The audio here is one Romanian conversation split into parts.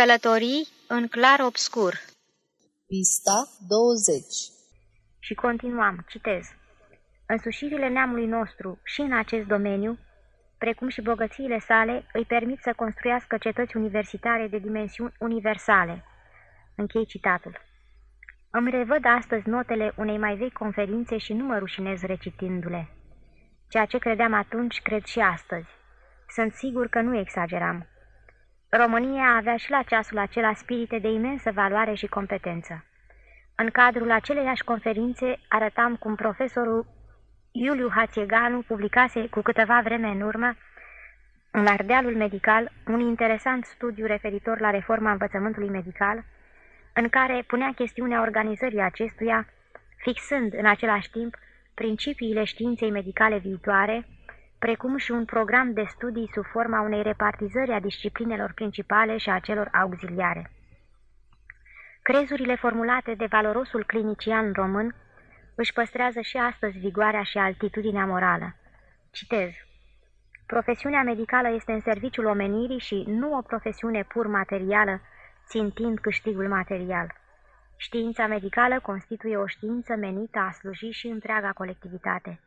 Călătorii în clar obscur Pista 20 Și continuam, citez. Însușirile neamului nostru și în acest domeniu, precum și bogățiile sale, îi permit să construiască cetăți universitare de dimensiuni universale. Închei citatul. Îmi revăd astăzi notele unei mai vechi conferințe și nu mă rușinez recitindu-le. Ceea ce credeam atunci, cred și astăzi. Sunt sigur că nu exageram. România avea și la ceasul acela spirite de imensă valoare și competență. În cadrul aceleiași conferințe arătam cum profesorul Iuliu Hațieganu publicase cu câteva vreme în urmă, în Ardealul Medical, un interesant studiu referitor la reforma învățământului medical, în care punea chestiunea organizării acestuia, fixând în același timp principiile științei medicale viitoare, precum și un program de studii sub forma unei repartizări a disciplinelor principale și a celor auxiliare. Crezurile formulate de valorosul clinician român își păstrează și astăzi vigoarea și altitudinea morală. Citez. Profesiunea medicală este în serviciul omenirii și nu o profesiune pur materială, țintind câștigul material. Știința medicală constituie o știință menită a sluji și întreaga colectivitate.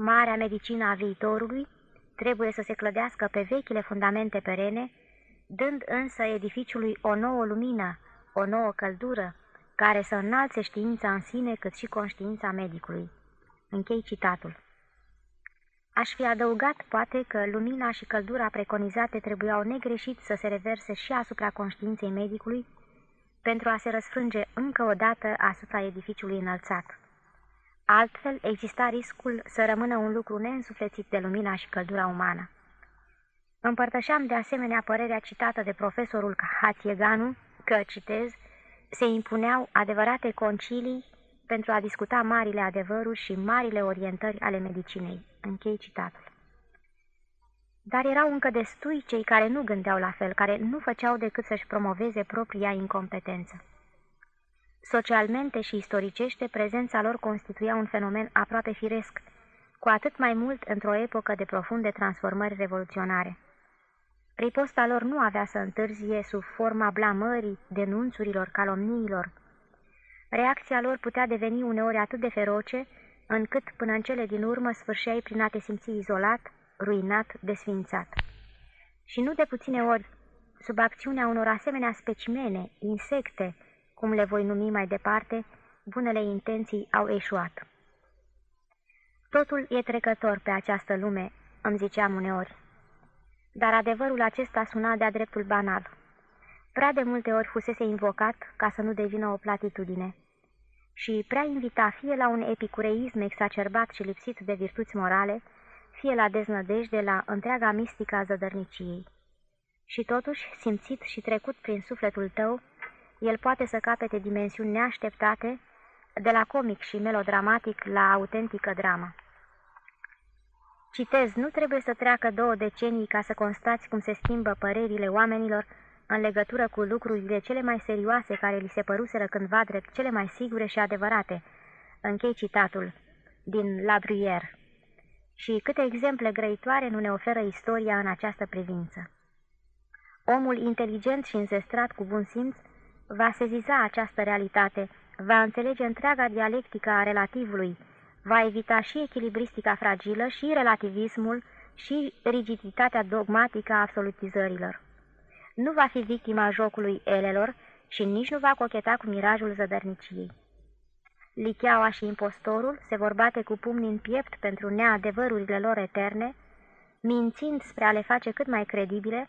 Marea medicină a viitorului trebuie să se clădească pe vechile fundamente perene, dând însă edificiului o nouă lumină, o nouă căldură, care să înalțe știința în sine cât și conștiința medicului. Închei citatul. Aș fi adăugat, poate, că lumina și căldura preconizate trebuiau negreșit să se reverse și asupra conștiinței medicului, pentru a se răsfrânge încă o dată asupra edificiului înălțat. Altfel, exista riscul să rămână un lucru neînsuflețit de lumina și căldura umană. Împărtășeam de asemenea părerea citată de profesorul Hatieganu că, citez, se impuneau adevărate concilii pentru a discuta marile adevăruri și marile orientări ale medicinei. Închei citatul. Dar erau încă destui cei care nu gândeau la fel, care nu făceau decât să-și promoveze propria incompetență. Socialmente și istoricește, prezența lor constituia un fenomen aproape firesc, cu atât mai mult într-o epocă de profunde transformări revoluționare. Riposta lor nu avea să întârzie sub forma blamării, denunțurilor, calomniilor. Reacția lor putea deveni uneori atât de feroce, încât până în cele din urmă sfârșeai prin a te simți izolat, ruinat, desfințat. Și nu de puține ori, sub acțiunea unor asemenea specimene, insecte, cum le voi numi mai departe, bunele intenții au eșuat. Totul e trecător pe această lume, îmi ziceam uneori. Dar adevărul acesta suna de-a dreptul banal. Prea de multe ori fusese invocat ca să nu devină o platitudine și prea invita fie la un epicureism exacerbat și lipsit de virtuți morale, fie la deznădejde la întreaga mistică a zădărniciei. Și totuși, simțit și trecut prin sufletul tău, el poate să capete dimensiuni neașteptate, de la comic și melodramatic la autentică dramă. Citez, nu trebuie să treacă două decenii ca să constați cum se schimbă părerile oamenilor în legătură cu lucrurile cele mai serioase care li se păruseră cândva drept cele mai sigure și adevărate. Închei citatul din La Bruyère. Și câte exemple grăitoare nu ne oferă istoria în această privință. Omul inteligent și înzestrat cu bun simț va seziza această realitate, va înțelege întreaga dialectică a relativului, va evita și echilibristica fragilă, și relativismul, și rigiditatea dogmatică a absolutizărilor. Nu va fi victima jocului elelor și nici nu va cocheta cu mirajul zădărniciei. Licheaua și impostorul se vor bate cu pumni în piept pentru neadevărurile lor eterne, mințind spre a le face cât mai credibile,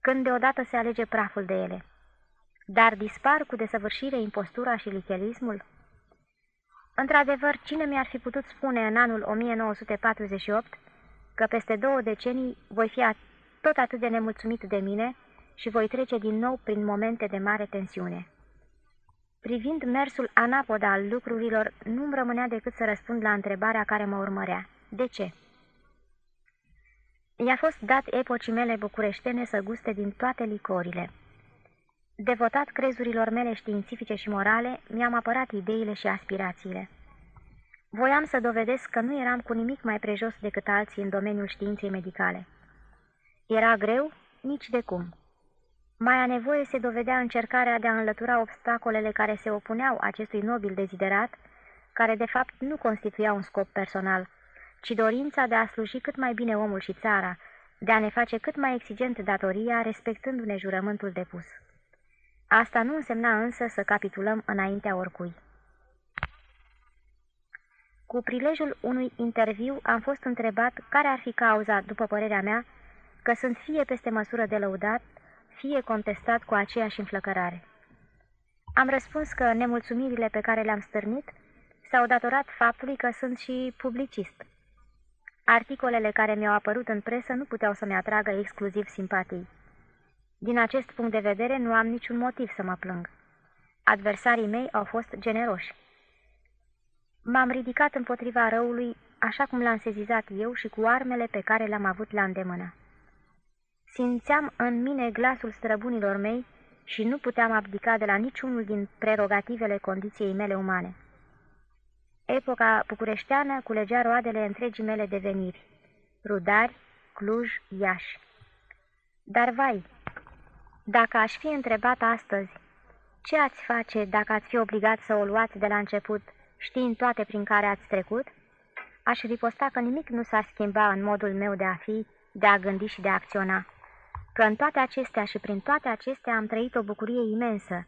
când deodată se alege praful de ele. Dar dispar cu desăvârșire impostura și lichelismul? Într-adevăr, cine mi-ar fi putut spune în anul 1948 că peste două decenii voi fi tot atât de nemulțumit de mine și voi trece din nou prin momente de mare tensiune. Privind mersul anapoda al lucrurilor, nu-mi rămânea decât să răspund la întrebarea care mă urmărea. De ce? I-a fost dat epocii mele bucureștene să guste din toate licorile. Devotat crezurilor mele științifice și morale, mi-am apărat ideile și aspirațiile. Voiam să dovedesc că nu eram cu nimic mai prejos decât alții în domeniul științei medicale. Era greu? Nici de cum. Mai a nevoie se dovedea încercarea de a înlătura obstacolele care se opuneau acestui nobil deziderat, care de fapt nu constituia un scop personal, ci dorința de a sluji cât mai bine omul și țara, de a ne face cât mai exigent datoria, respectându-ne jurământul depus. Asta nu însemna însă să capitulăm înaintea oricui. Cu prilejul unui interviu am fost întrebat care ar fi cauza, după părerea mea, că sunt fie peste măsură de lăudat, fie contestat cu aceeași înflăcărare. Am răspuns că nemulțumirile pe care le-am stârnit s-au datorat faptului că sunt și publicist. Articolele care mi-au apărut în presă nu puteau să-mi atragă exclusiv simpatii. Din acest punct de vedere nu am niciun motiv să mă plâng. Adversarii mei au fost generoși. M-am ridicat împotriva răului așa cum l-am sezizat eu și cu armele pe care le-am avut la îndemână. Simțeam în mine glasul străbunilor mei și nu puteam abdica de la niciunul din prerogativele condiției mele umane. Epoca bucureșteană culegea roadele întregii mele deveniri. Rudari, Cluj, Iași. Dar vai, dacă aș fi întrebat astăzi, ce ați face dacă ați fi obligat să o luați de la început, știind toate prin care ați trecut? Aș riposta că nimic nu s-ar schimba în modul meu de a fi, de a gândi și de a acționa. Că în toate acestea și prin toate acestea am trăit o bucurie imensă,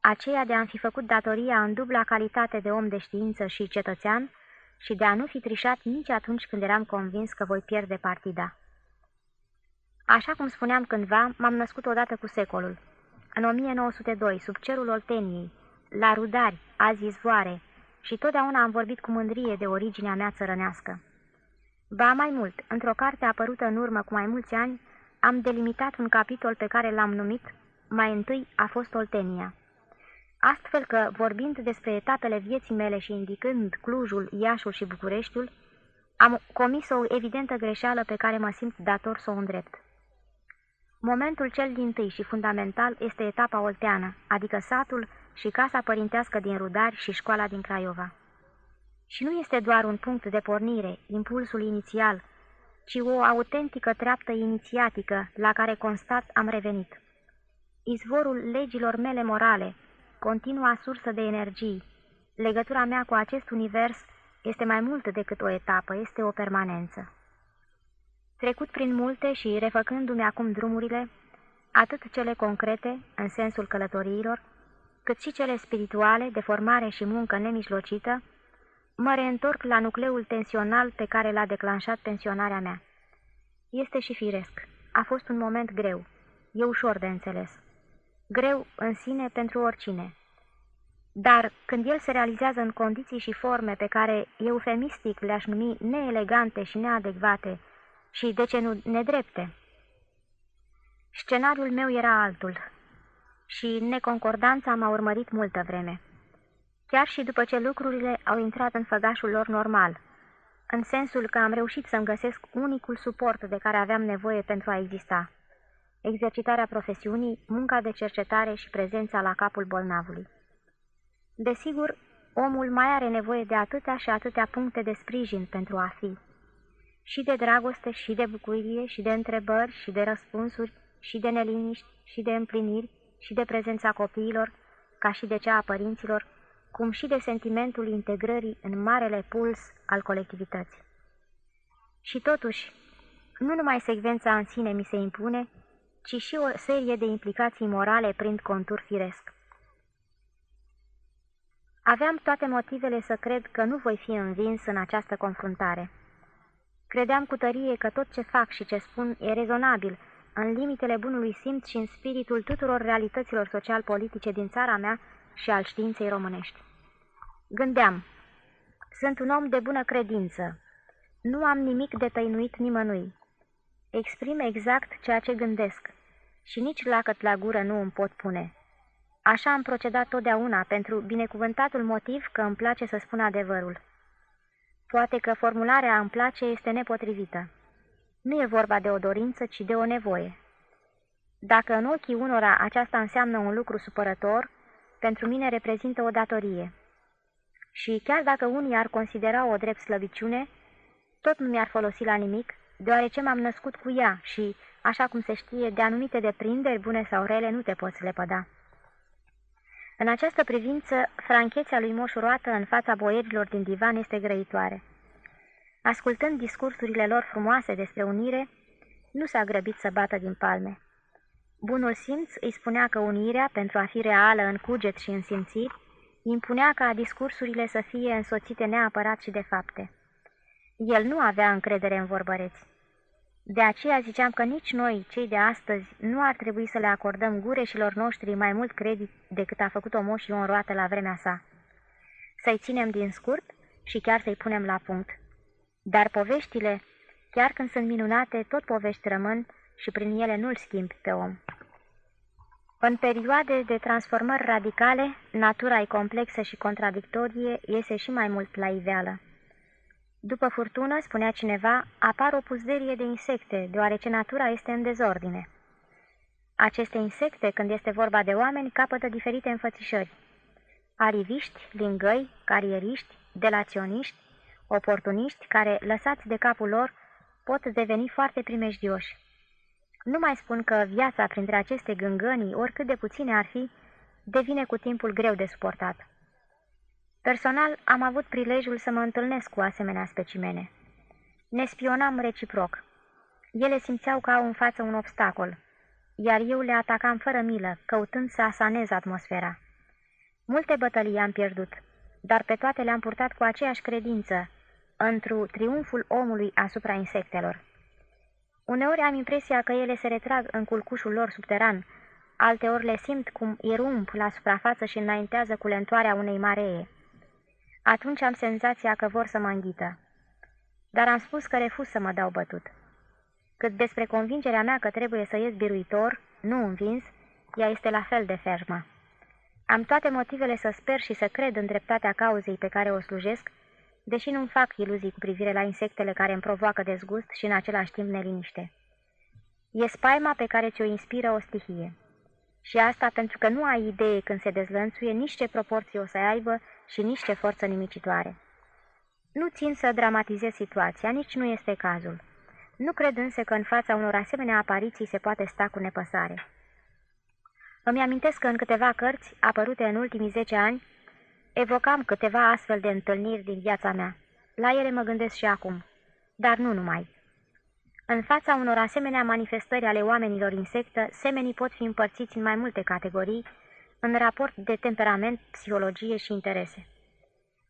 aceea de a-mi fi făcut datoria în dubla calitate de om de știință și cetățean și de a nu fi trișat nici atunci când eram convins că voi pierde partida. Așa cum spuneam cândva, m-am născut odată cu secolul. În 1902, sub cerul Olteniei, la Rudari, azi izvoare, și totdeauna am vorbit cu mândrie de originea mea țărănească. Ba mai mult, într-o carte apărută în urmă cu mai mulți ani, am delimitat un capitol pe care l-am numit Mai întâi a fost Oltenia. Astfel că, vorbind despre etapele vieții mele și indicând Clujul, Iașul și Bucureștiul, am comis o evidentă greșeală pe care mă simt dator să o îndrept. Momentul cel din tâi și fundamental este etapa olteană, adică satul și casa părintească din Rudari și școala din Craiova. Și nu este doar un punct de pornire, impulsul inițial, ci o autentică treaptă inițiatică la care constat am revenit. Izvorul legilor mele morale, continua sursă de energii, legătura mea cu acest univers este mai mult decât o etapă, este o permanență. Trecut prin multe și refăcându-mi acum drumurile, atât cele concrete, în sensul călătoriilor, cât și cele spirituale, de formare și muncă nemijlocită, mă reîntorc la nucleul tensional pe care l-a declanșat pensionarea mea. Este și firesc. A fost un moment greu. E ușor de înțeles. Greu în sine pentru oricine. Dar când el se realizează în condiții și forme pe care eufemistic le-aș numi neelegante și neadecvate și, de ce nu, nedrepte, scenariul meu era altul și neconcordanța m-a urmărit multă vreme. Chiar și după ce lucrurile au intrat în făgașul lor normal, în sensul că am reușit să-mi găsesc unicul suport de care aveam nevoie pentru a exista. Exercitarea profesiunii, munca de cercetare și prezența la capul bolnavului. Desigur, omul mai are nevoie de atâtea și atâtea puncte de sprijin pentru a fi. Și de dragoste, și de bucurie, și de întrebări, și de răspunsuri, și de neliniști, și de împliniri, și de prezența copiilor, ca și de cea a părinților, cum și de sentimentul integrării în marele puls al colectivității. Și totuși, nu numai secvența în sine mi se impune, ci și o serie de implicații morale prind contur firesc. Aveam toate motivele să cred că nu voi fi învins în această confruntare. Credeam cu tărie că tot ce fac și ce spun e rezonabil, în limitele bunului simț și în spiritul tuturor realităților social-politice din țara mea și al științei românești. Gândeam, sunt un om de bună credință, nu am nimic de tăinuit nimănui. Exprim exact ceea ce gândesc și nici lacăt la gură nu îmi pot pune. Așa am procedat totdeauna pentru binecuvântatul motiv că îmi place să spun adevărul. Poate că formularea îmi place este nepotrivită. Nu e vorba de o dorință, ci de o nevoie. Dacă în ochii unora aceasta înseamnă un lucru supărător, pentru mine reprezintă o datorie. Și chiar dacă unii ar considera o drept slăbiciune, tot nu mi-ar folosi la nimic, deoarece m-am născut cu ea și, așa cum se știe, de anumite deprinderi, bune sau rele, nu te poți lepăda. În această privință, franchețea lui Moșu Roată în fața boierilor din divan este grăitoare. Ascultând discursurile lor frumoase despre unire, nu s-a grăbit să bată din palme. Bunul simț îi spunea că unirea, pentru a fi reală în cuget și în simțiri, impunea ca discursurile să fie însoțite neapărat și de fapte. El nu avea încredere în vorbăreți. De aceea ziceam că nici noi, cei de astăzi, nu ar trebui să le acordăm gureșilor noștri mai mult credit decât a făcut-o moșii o roată la vremea sa. Să-i ținem din scurt și chiar să-i punem la punct. Dar poveștile, chiar când sunt minunate, tot povești rămân și prin ele nu-l schimbi pe om. În perioade de transformări radicale, natura e complexă și contradictorie, iese și mai mult la iveală. După furtună, spunea cineva, apar o puzderie de insecte, deoarece natura este în dezordine. Aceste insecte, când este vorba de oameni, capătă diferite înfățișări. Ariviști, lingăi, carieriști, delaționiști, oportuniști, care, lăsați de capul lor, pot deveni foarte primejdioși. Nu mai spun că viața printre aceste gângănii, oricât de puține ar fi, devine cu timpul greu de suportat. Personal, am avut prilejul să mă întâlnesc cu asemenea specimene. Ne spionam reciproc. Ele simțeau că au în față un obstacol, iar eu le atacam fără milă, căutând să asanez atmosfera. Multe bătălii am pierdut, dar pe toate le-am purtat cu aceeași credință, întru triumful omului asupra insectelor. Uneori am impresia că ele se retrag în culcușul lor subteran, alteori le simt cum irump la suprafață și înaintează cu lentoarea unei maree. Atunci am senzația că vor să mă înghită. Dar am spus că refuz să mă dau bătut. Cât despre convingerea mea că trebuie să ies biruitor, nu învins, ea este la fel de fermă. Am toate motivele să sper și să cred în dreptatea cauzei pe care o slujesc, deși nu-mi fac iluzii cu privire la insectele care îmi provoacă dezgust și în același timp neliniște. E spaima pe care ți-o inspiră o stihie. Și asta pentru că nu ai idee când se dezlănțuie nici ce proporție o să aibă și nici ce forță nimicitoare. Nu țin să dramatizez situația, nici nu este cazul. Nu cred însă că în fața unor asemenea apariții se poate sta cu nepăsare. Îmi amintesc că în câteva cărți, apărute în ultimii zece ani, evocam câteva astfel de întâlniri din viața mea. La ele mă gândesc și acum, dar nu numai. În fața unor asemenea manifestări ale oamenilor insectă, semenii pot fi împărțiți în mai multe categorii, în raport de temperament, psihologie și interese.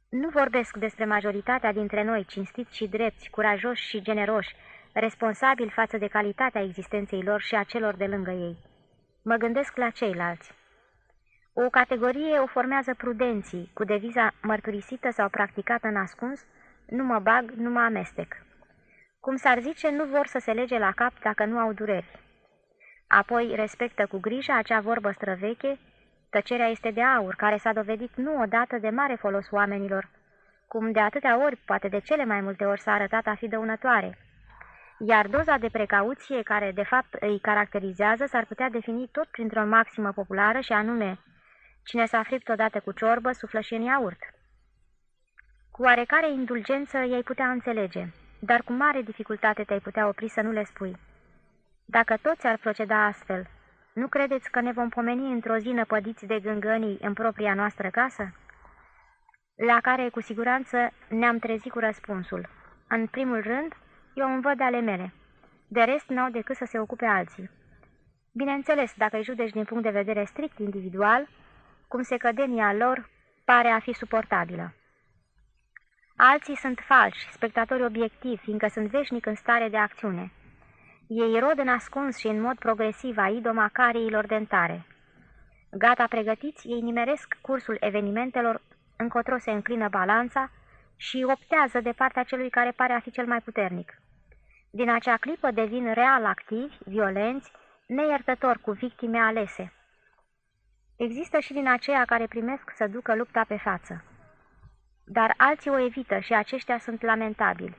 Nu vorbesc despre majoritatea dintre noi, cinstiți și drepți, curajoși și generoși, responsabili față de calitatea existenței lor și a celor de lângă ei. Mă gândesc la ceilalți. O categorie o formează prudenții, cu deviza mărturisită sau practicată în ascuns, nu mă bag, nu mă amestec. Cum s-ar zice, nu vor să se lege la cap dacă nu au dureri. Apoi respectă cu grijă acea vorbă străveche, tăcerea este de aur, care s-a dovedit nu odată de mare folos oamenilor, cum de atâtea ori, poate de cele mai multe ori s-a arătat a fi dăunătoare. Iar doza de precauție care de fapt îi caracterizează s-ar putea defini tot printr-o maximă populară și anume Cine s-a fript odată cu ciorbă, suflă și în iaurt. Cu oarecare indulgență ei putea înțelege, dar cu mare dificultate te-ai putea opri să nu le spui. Dacă toți ar proceda astfel, nu credeți că ne vom pomeni într-o zi năpădiți de gângănii în propria noastră casă? La care, cu siguranță, ne-am trezit cu răspunsul. În primul rând, eu îmi văd ale mele. De rest, n-au decât să se ocupe alții. Bineînțeles, dacă îi judeci din punct de vedere strict individual, cum se cădenia lor pare a fi suportabilă. Alții sunt falși, spectatori obiectivi, fiindcă sunt veșnic în stare de acțiune. Ei rod în ascuns și în mod progresiv a idoma cariilor dentare. Gata pregătiți, ei nimeresc cursul evenimentelor, încotro se înclină balanța și optează de partea celui care pare a fi cel mai puternic. Din acea clipă devin real activi, violenți, neiertători cu victime alese. Există și din aceia care primesc să ducă lupta pe față. Dar alții o evită și aceștia sunt lamentabili.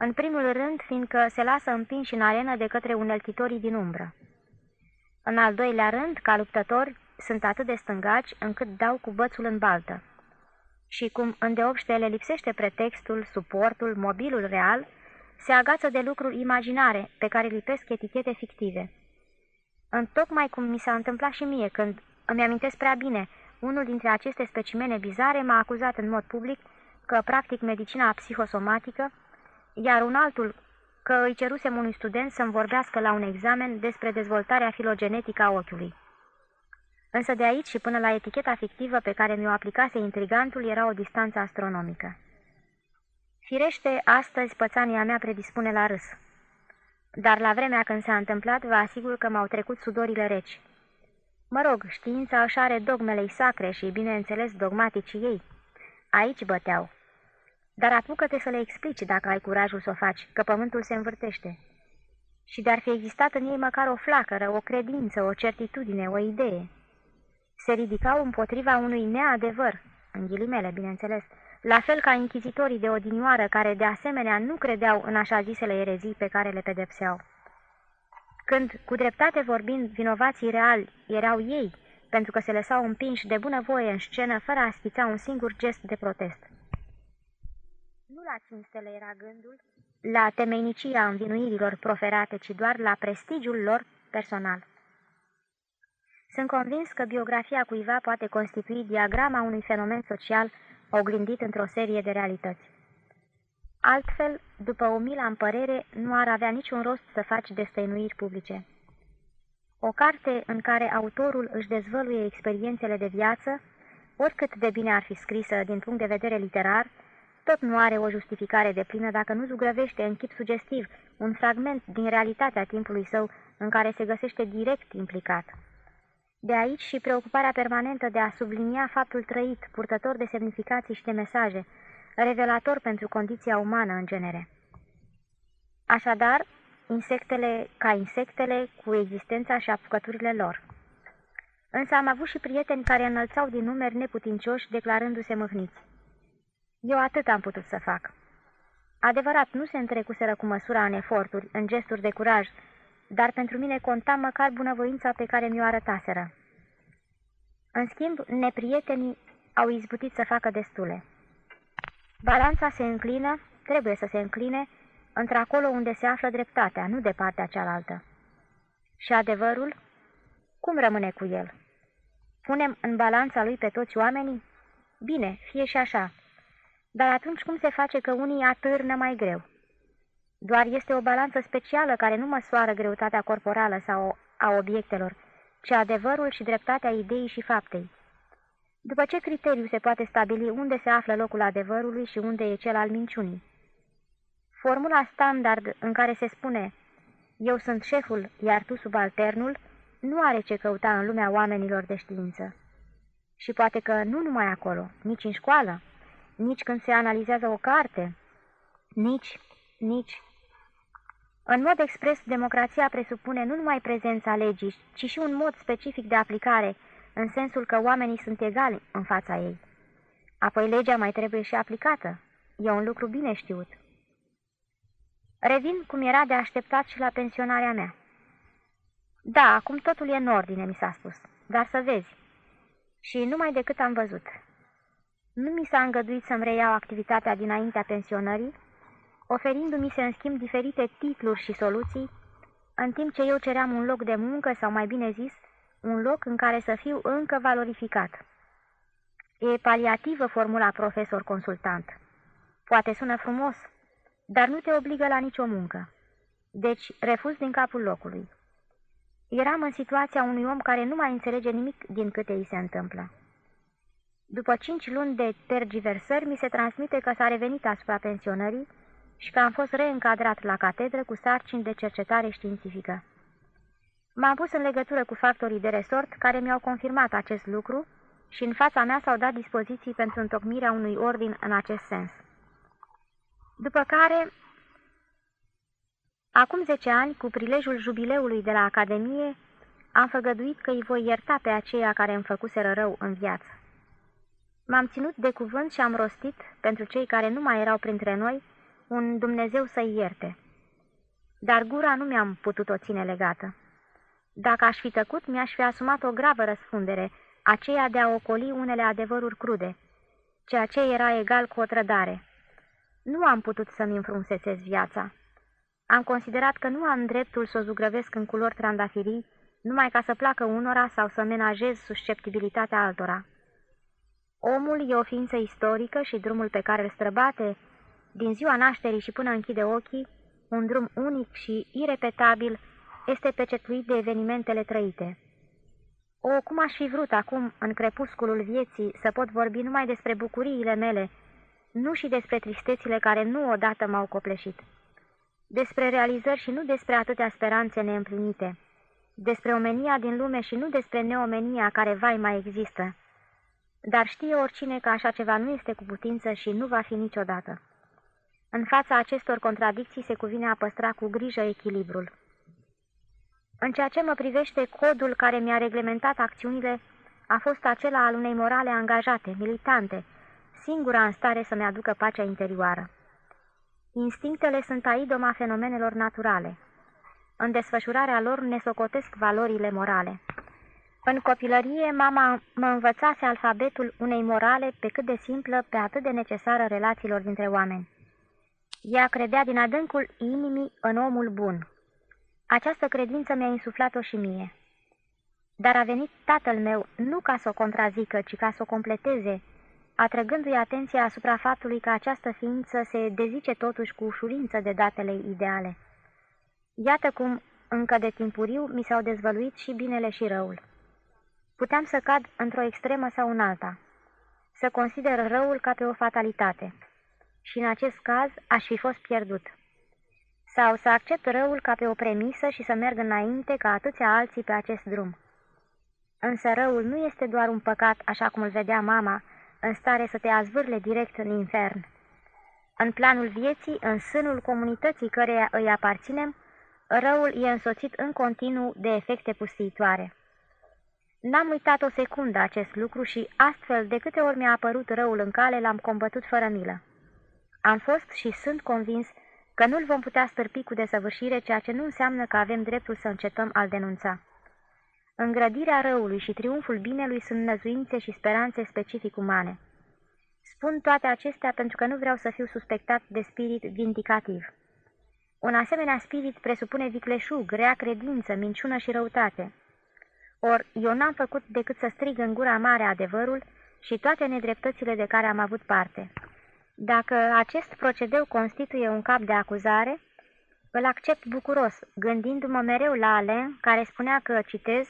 În primul rând, fiindcă se lasă împinși în arenă de către uneltitorii din umbră. În al doilea rând, ca luptători, sunt atât de stângaci încât dau cu bățul în baltă. Și cum îndeopște le lipsește pretextul, suportul, mobilul real, se agață de lucruri imaginare pe care lipesc etichete fictive. Întocmai cum mi s-a întâmplat și mie când, îmi amintesc prea bine, unul dintre aceste specimene bizare m-a acuzat în mod public că practic medicina psihosomatică, iar un altul că îi cerusem unui student să-mi vorbească la un examen despre dezvoltarea filogenetică a ochiului. Însă de aici și până la eticheta fictivă pe care mi-o aplicase intrigantul era o distanță astronomică. Firește, astăzi pățania mea predispune la râs. Dar la vremea când s-a întâmplat, vă asigur că m-au trecut sudorile reci. Mă rog, știința își are dogmele sacre și, bineînțeles, dogmaticii ei. Aici băteau. Dar apucă-te să le explici dacă ai curajul să o faci, că pământul se învârtește. Și de-ar fi existat în ei măcar o flacără, o credință, o certitudine, o idee. Se ridicau împotriva unui neadevăr, în ghilimele, bineînțeles, la fel ca închizitorii de odinioară care de asemenea nu credeau în așa zisele erezii pe care le pedepseau. Când, cu dreptate vorbind, vinovații reali erau ei, pentru că se lăsau împinși de bunăvoie în scenă fără a schița un singur gest de protest. Nu la cinstele era gândul, la temeinicia învinuirilor proferate, ci doar la prestigiul lor personal. Sunt convins că biografia cuiva poate constitui diagrama unui fenomen social oglindit într-o serie de realități. Altfel, după o milă împărere, nu ar avea niciun rost să faci destăinuiri publice. O carte în care autorul își dezvăluie experiențele de viață, oricât de bine ar fi scrisă din punct de vedere literar, tot nu are o justificare de plină dacă nu zugrăvește în chip sugestiv un fragment din realitatea timpului său în care se găsește direct implicat. De aici și preocuparea permanentă de a sublinia faptul trăit, purtător de semnificații și de mesaje, revelator pentru condiția umană în genere. Așadar, insectele ca insectele, cu existența și apucăturile lor. Însă am avut și prieteni care înălțau din numeri neputincioși, declarându-se mâhniți. Eu atât am putut să fac. Adevărat, nu se întrecuseră cu măsura în eforturi, în gesturi de curaj, dar pentru mine conta măcar bunăvoința pe care mi-o arătaseră. În schimb, neprietenii au izbutit să facă destule. Balanța se înclină, trebuie să se încline, într-acolo unde se află dreptatea, nu de partea cealaltă. Și adevărul? Cum rămâne cu el? Punem în balanța lui pe toți oamenii? Bine, fie și așa. Dar atunci cum se face că unii atârnă mai greu? Doar este o balanță specială care nu măsoară greutatea corporală sau a obiectelor, ci adevărul și dreptatea ideii și faptei. După ce criteriu se poate stabili unde se află locul adevărului și unde e cel al minciunii? Formula standard în care se spune eu sunt șeful, iar tu subalternul, nu are ce căuta în lumea oamenilor de știință. Și poate că nu numai acolo, nici în școală, nici când se analizează o carte, nici, nici în mod expres, democrația presupune nu numai prezența legii, ci și un mod specific de aplicare, în sensul că oamenii sunt egali în fața ei. Apoi legea mai trebuie și aplicată. E un lucru bine știut. Revin cum era de așteptat și la pensionarea mea. Da, acum totul e în ordine, mi s-a spus, dar să vezi. Și numai decât am văzut. Nu mi s-a îngăduit să-mi reiau activitatea dinaintea pensionării, oferindu-mi se în schimb diferite titluri și soluții, în timp ce eu ceream un loc de muncă, sau mai bine zis, un loc în care să fiu încă valorificat. E paliativă formula profesor-consultant. Poate sună frumos, dar nu te obligă la nicio muncă. Deci refuz din capul locului. Eram în situația unui om care nu mai înțelege nimic din câte îi se întâmplă. După cinci luni de tergiversări, mi se transmite că s-a revenit asupra pensionării și că am fost reîncadrat la catedră cu sarcini de cercetare științifică. M-am pus în legătură cu factorii de resort care mi-au confirmat acest lucru și în fața mea s-au dat dispoziții pentru întocmirea unui ordin în acest sens. După care, acum zece ani, cu prilejul jubileului de la Academie, am făgăduit că îi voi ierta pe aceia care îmi făcuseră rău în viață. M-am ținut de cuvânt și am rostit, pentru cei care nu mai erau printre noi, un Dumnezeu să-i ierte. Dar gura nu mi-am putut-o ține legată. Dacă aș fi tăcut, mi-aș fi asumat o gravă răspundere, aceea de a ocoli unele adevăruri crude, ceea ce era egal cu o trădare. Nu am putut să-mi înfrunsețez viața. Am considerat că nu am dreptul să o zugrăvesc în culori trandafirii, numai ca să placă unora sau să menajez susceptibilitatea altora. Omul e o ființă istorică și drumul pe care îl străbate, din ziua nașterii și până închide ochii, un drum unic și irepetabil, este pecetuit de evenimentele trăite. O, cum aș fi vrut acum, în crepusculul vieții, să pot vorbi numai despre bucuriile mele, nu și despre tristețile care nu odată m-au copleșit. Despre realizări și nu despre atâtea speranțe neîmplinite. Despre omenia din lume și nu despre neomenia care vai mai există. Dar știe oricine că așa ceva nu este cu putință și nu va fi niciodată. În fața acestor contradicții se cuvine a păstra cu grijă echilibrul. În ceea ce mă privește, codul care mi-a reglementat acțiunile a fost acela al unei morale angajate, militante, singura în stare să-mi aducă pacea interioară. Instinctele sunt aidoma fenomenelor naturale. În desfășurarea lor ne socotesc valorile morale. În copilărie, mama mă învățase alfabetul unei morale pe cât de simplă, pe atât de necesară relațiilor dintre oameni. Ea credea din adâncul inimii în omul bun. Această credință mi-a insuflat-o și mie. Dar a venit tatăl meu nu ca să o contrazică, ci ca să o completeze, atrăgându-i atenția asupra faptului că această ființă se dezice totuși cu ușurință de datele ideale. Iată cum, încă de timpuriu, mi s-au dezvăluit și binele și răul. Puteam să cad într-o extremă sau în alta, să consider răul ca pe o fatalitate și în acest caz aș fi fost pierdut. Sau să accept răul ca pe o premisă și să merg înainte ca atâția alții pe acest drum. Însă răul nu este doar un păcat, așa cum îl vedea mama, în stare să te azvârle direct în infern. În planul vieții, în sânul comunității căreia îi aparținem, răul e însoțit în continuu de efecte pustiitoare. N-am uitat o secundă acest lucru și astfel, de câte ori mi-a apărut răul în cale, l-am combătut fără milă. Am fost și sunt convins că nu-l vom putea stârpi cu desăvârșire, ceea ce nu înseamnă că avem dreptul să încetăm al denunța. Îngrădirea răului și triumful binelui sunt năzuințe și speranțe specific umane. Spun toate acestea pentru că nu vreau să fiu suspectat de spirit vindicativ. Un asemenea spirit presupune vicleșug, grea credință, minciună și răutate. Or, eu n-am făcut decât să strig în gura mare adevărul și toate nedreptățile de care am avut parte. Dacă acest procedeu constituie un cap de acuzare, îl accept bucuros, gândindu-mă mereu la Alain, care spunea că, citez,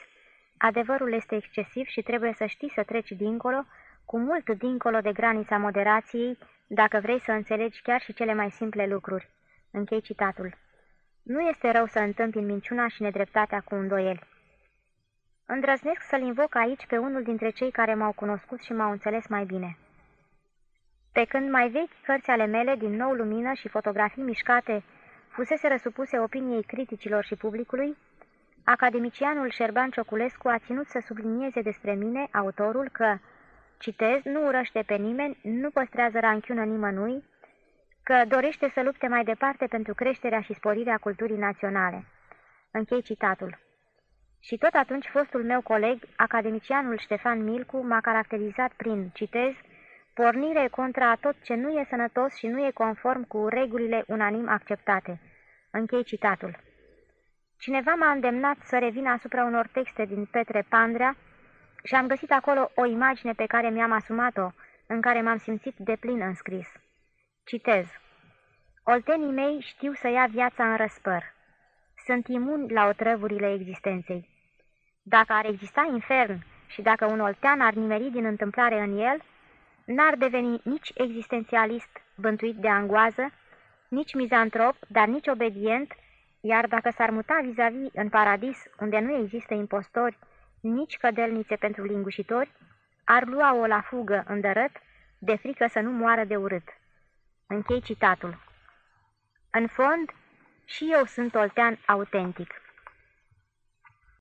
adevărul este excesiv și trebuie să știi să treci dincolo, cu mult dincolo de granița moderației, dacă vrei să înțelegi chiar și cele mai simple lucruri. Închei citatul. Nu este rău să întâmpin minciuna și nedreptatea cu îndoieli. Îndrăznesc să-l invoc aici pe unul dintre cei care m-au cunoscut și m-au înțeles mai bine. Pe când mai vechi cărți ale mele, din nou lumină și fotografii mișcate, fusese răsupuse opiniei criticilor și publicului, academicianul Șerban Cioculescu a ținut să sublinieze despre mine, autorul, că, citez, nu urăște pe nimeni, nu păstrează ranchiună nimănui, că dorește să lupte mai departe pentru creșterea și sporirea culturii naționale. Închei citatul. Și tot atunci fostul meu coleg, academicianul Ștefan Milcu, m-a caracterizat prin, citez, pornire contra tot ce nu e sănătos și nu e conform cu regulile unanim acceptate. Închei citatul. Cineva m-a îndemnat să revin asupra unor texte din Petre Pandrea și am găsit acolo o imagine pe care mi-am asumat-o, în care m-am simțit de plin înscris. Citez. Oltenii mei știu să ia viața în răspăr. Sunt imuni la otrăvurile existenței. Dacă ar exista infern și dacă un oltean ar nimeri din întâmplare în el, n-ar deveni nici existențialist bântuit de angoază, nici mizantrop, dar nici obedient, iar dacă s-ar muta vis-a-vis -vis în paradis, unde nu există impostori, nici cădelnițe pentru lingușitori, ar lua-o la fugă îndărât, de frică să nu moară de urât. Închei citatul. În fond, și eu sunt oltean autentic.